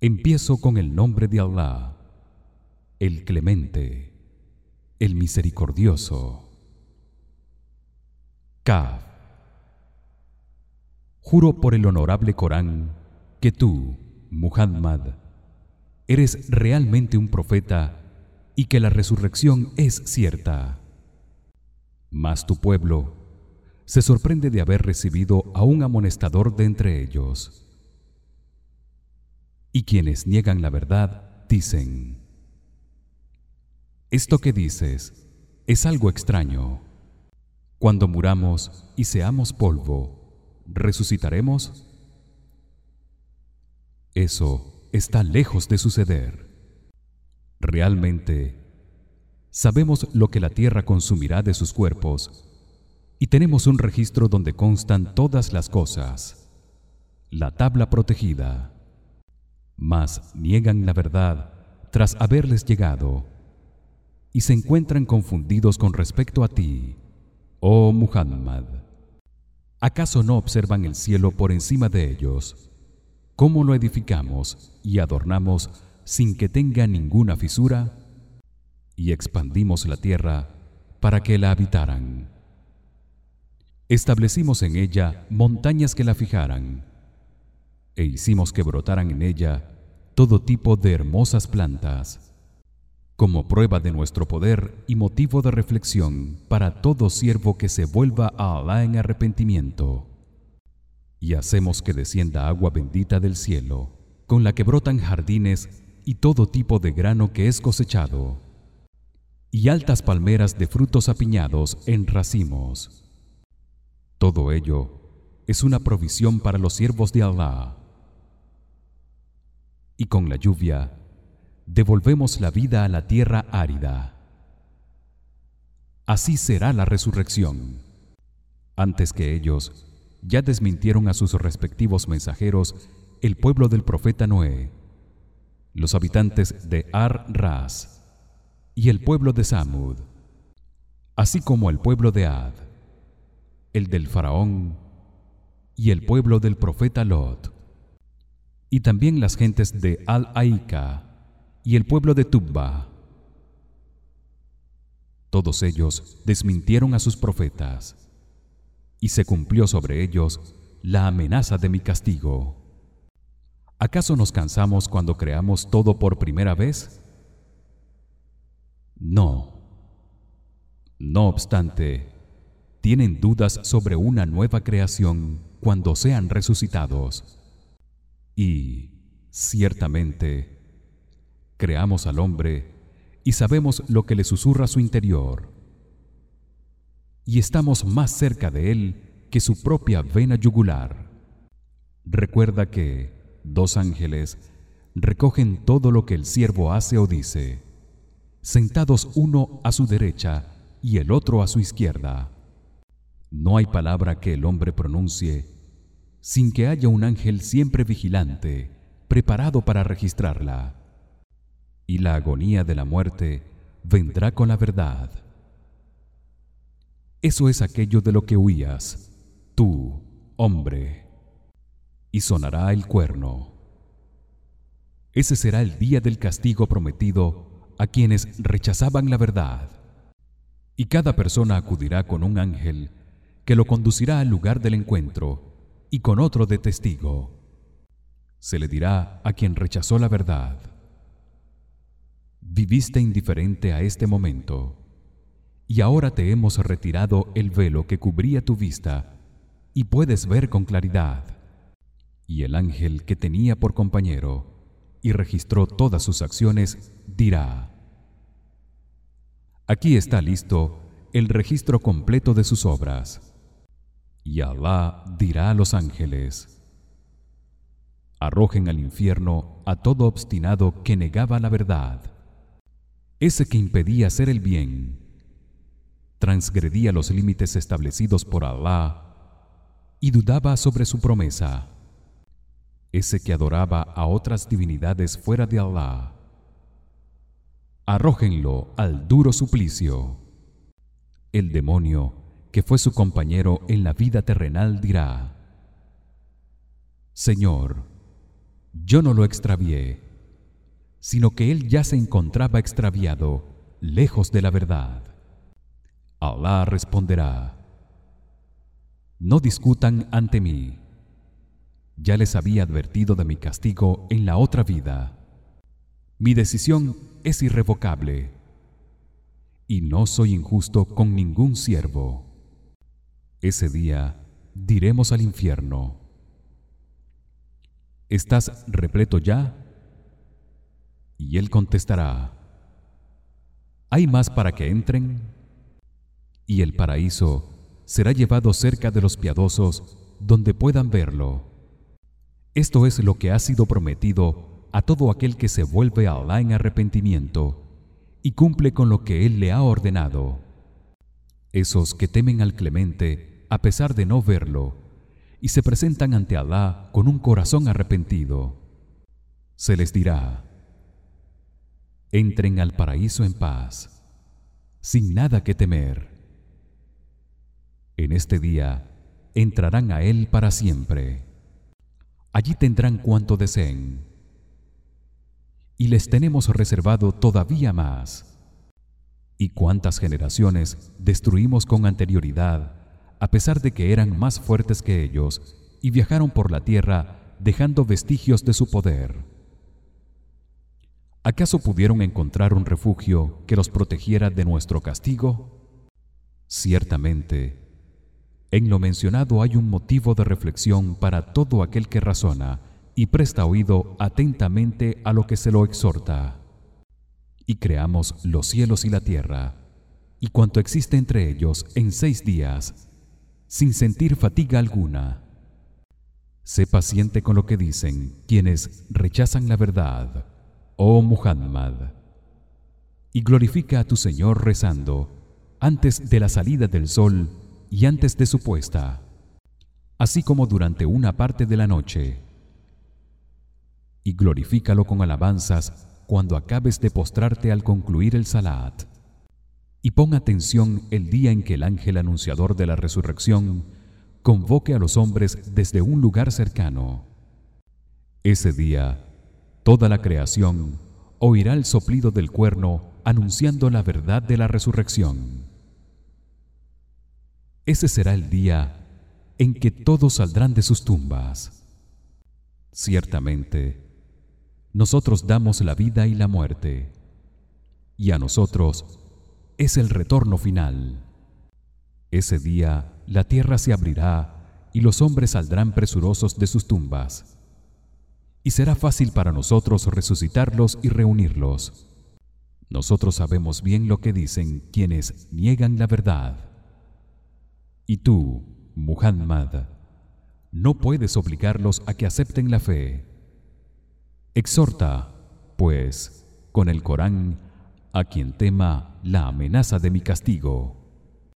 Empiezo con el nombre de Allah, el Clemente, el Misericordioso. Kaf. Juro por el honorable Corán que tú, Muhammad, eres realmente un profeta y que la resurrección es cierta. Mas tu pueblo se sorprende de haber recibido a un amonestador de entre ellos. Y quienes niegan la verdad dicen: Esto que dices es algo extraño. Cuando muramos y seamos polvo, ¿resucitaremos? Eso está lejos de suceder. Realmente sabemos lo que la tierra consumirá de sus cuerpos y tenemos un registro donde constan todas las cosas. La tabla protegida mas niegan la verdad tras haberles llegado y se encuentran confundidos con respecto a ti oh Muhammad. ¿acaso no observan el cielo por encima de ellos cómo lo edificamos y adornamos sin que tenga ninguna fisura y expandimos la tierra para que la habitaran. Establecimos en ella montañas que la fijaran e hicimos que brotaran en ella todo tipo de hermosas plantas como prueba de nuestro poder y motivo de reflexión para todo siervo que se vuelva a Alá en arrepentimiento. Y hacemos que descienda agua bendita del cielo con la que brotan jardines y todo tipo de grano que es cosechado y altas palmeras de frutos apiñados en racimos. Todo ello es una provisión para los siervos de Allah y con la lluvia devolvemos la vida a la tierra árida. Así será la resurrección. Antes que ellos ya desmintieron a sus respectivos mensajeros el pueblo del profeta Noé, los habitantes de Ar-Ras y el pueblo de Samud, así como el pueblo de Ad, el del faraón y el pueblo del profeta Lot y también las gentes de Al-Aika y el pueblo de Tubba. Todos ellos desmintieron a sus profetas y se cumplió sobre ellos la amenaza de mi castigo. ¿Acaso nos cansamos cuando creamos todo por primera vez? No. No obstante, tienen dudas sobre una nueva creación cuando sean resucitados y ciertamente creamos al hombre y sabemos lo que le susurra su interior. Y estamos más cerca de él que su propia vena yugular. Recuerda que dos ángeles recogen todo lo que el siervo hace o dice sentados uno a su derecha y el otro a su izquierda. No hay palabra que el hombre pronuncie sin que haya un ángel siempre vigilante preparado para registrarla. Y la agonía de la muerte vendrá con la verdad. Eso es aquello de lo que huías tú hombre. Y sonará el cuerno. Ese será el día del castigo prometido a quienes rechazaban la verdad. Y cada persona acudirá con un ángel que lo conducirá al lugar del encuentro y con otro de testigo. Se le dirá a quien rechazó la verdad viviste indiferente a este momento y ahora te hemos retirado el velo que cubría tu vista y puedes ver con claridad. Y el ángel que tenía por compañero y registró todas sus acciones dirá aquí está listo el registro completo de sus obras y Alá dirá a los ángeles arrojen al infierno a todo obstinado que negaba la verdad. Ese que impedía hacer el bien transgredía los límites establecidos por Alá y dudaba sobre su promesa. Ese que adoraba a otras divinidades fuera de Alá arrójenlo al duro suplicio. El demonio que fue su compañero en la vida terrenal dirá Señor yo no lo extravié sino que él ya se encontraba extraviado lejos de la verdad. Allah responderá No discutan ante mí. Ya les había advertido de mi castigo en la otra vida. Mi decisión es irrevocable y no soy injusto con ningún siervo ese día diremos al infierno ¿Estás repleto ya? Y él contestará ¿Hay más para que entren? Y el paraíso será llevado cerca de los piadosos donde puedan verlo. Esto es lo que ha sido prometido a todo aquel que se vuelve a Allah en arrepentimiento y cumple con lo que él le ha ordenado. Esos que temen al Clemente a pesar de no verlo y se presentan ante Allah con un corazón arrepentido, se les dirá: Entren al paraíso en paz, sin nada que temer. En este día entrarán a él para siempre. Allí tendrán cuanto deseen. Y les tenemos reservado todavía más. Y cuántas generaciones destruimos con anterioridad, a pesar de que eran más fuertes que ellos y viajaron por la tierra dejando vestigios de su poder. ¿Acaso pudieron encontrar un refugio que los protegiera de nuestro castigo? Ciertamente, en lo mencionado hay un motivo de reflexión para todo aquel que razona y presta oído atentamente a lo que se lo exhorta. Y creamos los cielos y la tierra y cuanto existe entre ellos en seis días, sin sentir fatiga alguna. Sé paciente con lo que dicen quienes rechazan la verdad, oh Muhammad, y glorifica a tu Señor rezando antes de la salida del sol y antes de su puesta, así como durante una parte de la noche. Y glorifícalo con alabanzas cuando acabes de postrarte al concluir el salat. Y pon atención el día en que el ángel anunciador de la resurrección convoque a los hombres desde un lugar cercano. Ese día toda la creación oirá el soplido del cuerno anunciando la verdad de la resurrección. Ese será el día en que todos saldrán de sus tumbas. Ciertamente, nosotros damos la vida y la muerte, y a nosotros es el retorno final. Ese día la tierra se abrirá y los hombres saldrán presurosos de sus tumbas. Y será fácil para nosotros resucitarlos y reunirlos. Nosotros sabemos bien lo que dicen quienes niegan la verdad. Y tú, Muhammad, no puedes obligarlos a que acepten la fe. Exhorta, pues, con el Corán a quien tema la amenaza de mi castigo.